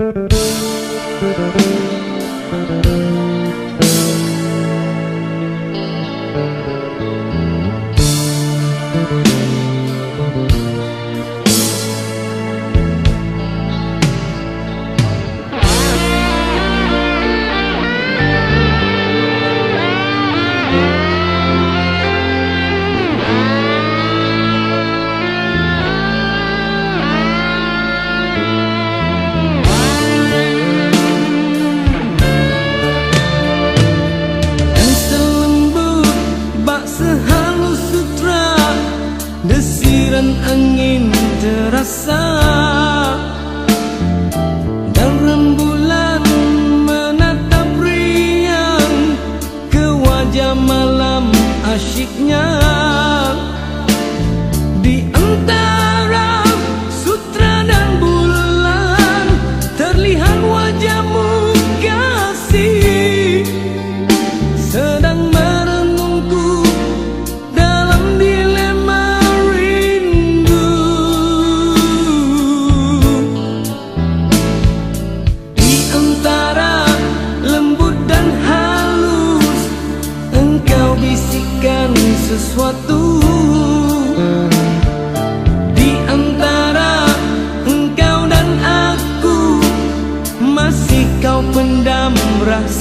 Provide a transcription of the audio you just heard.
Thank you. Desiran angin terasa Dalam bulan menatap riang Ke wajah malam asyiknya sesuatu Di antara engkau dan aku. Masih kau pendam rasa